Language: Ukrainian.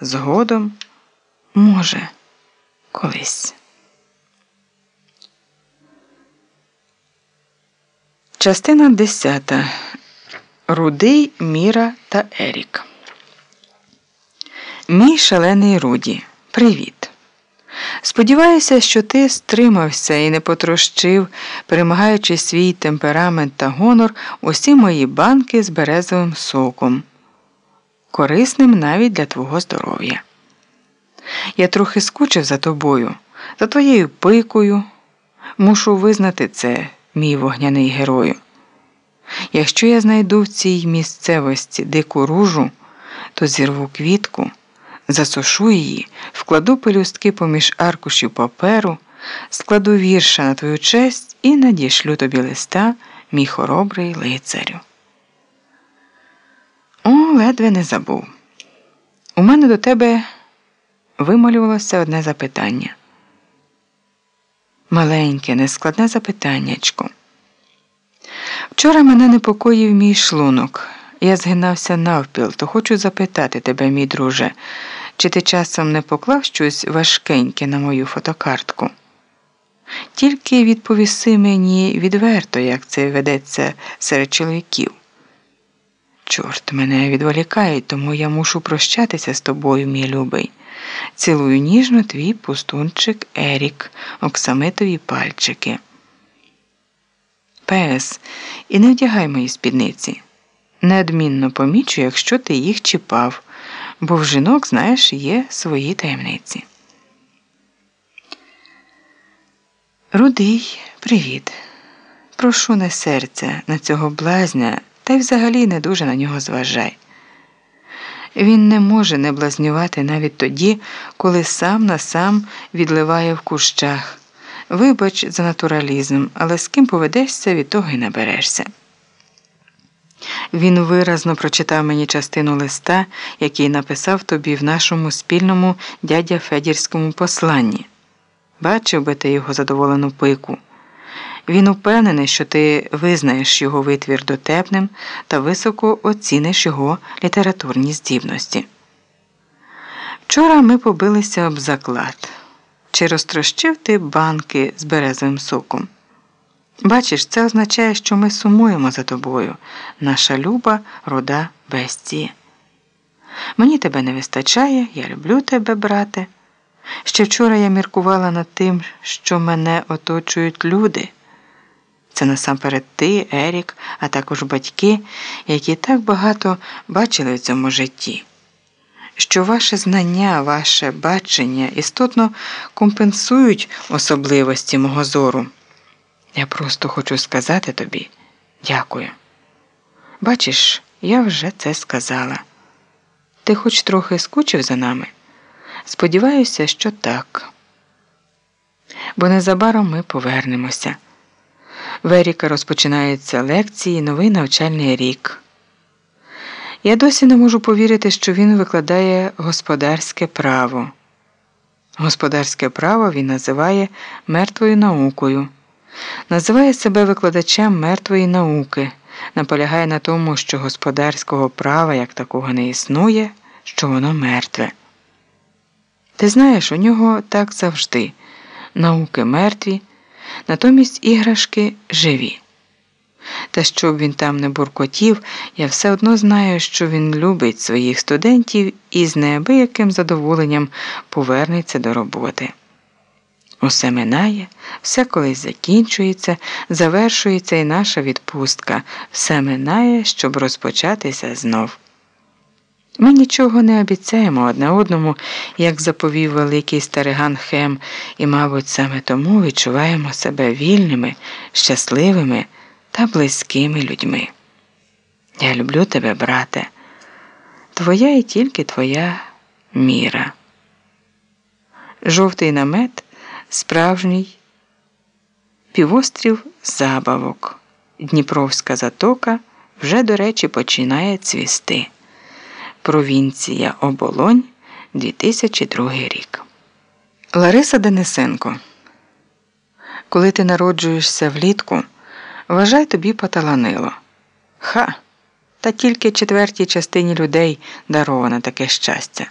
згодом, може, колись. Частина десята. Рудий, Міра та Ерік. Мій шалений Руді. Привіт. Сподіваюся, що ти стримався і не потрощив, перемагаючи свій темперамент та гонор, усі мої банки з березовим соком, корисним навіть для твого здоров'я. Я трохи скучив за тобою, за твоєю пикою. Мушу визнати це, мій вогняний герою. Якщо я знайду в цій місцевості дику ружу, то зірву квітку, засушу її, вкладу пелюстки поміж аркушів паперу, складу вірша на твою честь і надішлю тобі листа, мій хоробрий лицарю. Ледве не забув. У мене до тебе вималювалося одне запитання. Маленьке, нескладне запитаннячко. Вчора мене непокоїв мій шлунок. Я згинався навпіл, то хочу запитати тебе, мій друже, чи ти часом не поклав щось важкеньке на мою фотокартку? Тільки відповіси мені відверто, як це ведеться серед чоловіків. Чорт мене відволікає, тому я мушу прощатися з тобою, мій любий. Цілую ніжно твій пустунчик Ерік, оксамитові пальчики. П.С. І не вдягай мої спідниці. Неодмінно помічу, якщо ти їх чіпав, бо в жінок, знаєш, є свої таємниці. Рудий, привіт. Прошу не серця на цього блазня, та й взагалі не дуже на нього зважай. Він не може не блазнювати навіть тоді, коли сам на сам відливає в кущах. Вибач за натуралізм, але з ким поведешся, від того й наберешся. Він виразно прочитав мені частину листа, який написав тобі в нашому спільному дядя Федірському посланні. Бачив би ти його задоволену пику. Він упевнений, що ти визнаєш його витвір дотепним та високо оціниш його літературні здібності. Вчора ми побилися об заклад. Чи розтрощив ти банки з березовим соком? Бачиш, це означає, що ми сумуємо за тобою, наша люба рода бестії. Мені тебе не вистачає, я люблю тебе, брате. Ще вчора я міркувала над тим, що мене оточують люди. Це насамперед ти, Ерік, а також батьки, які так багато бачили в цьому житті що ваше знання, ваше бачення істотно компенсують особливості мого зору. Я просто хочу сказати тобі дякую. Бачиш, я вже це сказала. Ти хоч трохи скучив за нами? Сподіваюся, що так. Бо незабаром ми повернемося. В Еріка розпочинаються лекції, новий навчальний рік. Я досі не можу повірити, що він викладає господарське право. Господарське право він називає мертвою наукою, називає себе викладачем мертвої науки, наполягає на тому, що господарського права як такого не існує, що воно мертве. Ти знаєш, у нього так завжди науки мертві, натомість іграшки живі. Та щоб він там не буркотів, я все одно знаю, що він любить своїх студентів і з неабияким задоволенням повернеться до роботи. Усе минає, все колись закінчується, завершується і наша відпустка, все минає, щоб розпочатися знов. Ми нічого не обіцяємо одне одному, як заповів великий стариган Хем, і, мабуть, саме тому відчуваємо себе вільними, щасливими та близькими людьми. Я люблю тебе, брате, твоя і тільки твоя міра. Жовтий намет справжній, півострів забавок, Дніпровська затока вже, до речі, починає цвісти. Провінція Оболонь 2002 рік. Лариса Денисенко. Коли ти народжуєшся влітку. Вважай тобі поталанило. Ха! Та тільки четвертій частині людей даровано таке щастя.